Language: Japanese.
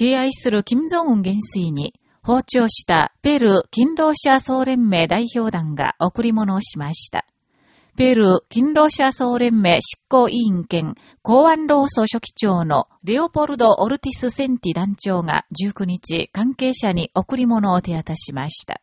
敬愛する金正恩元帥に、訪朝したペルー勤労者総連盟代表団が贈り物をしました。ペルー勤労者総連盟執行委員兼公安労組書記長のレオポルド・オルティス・センティ団長が19日関係者に贈り物を手渡しました。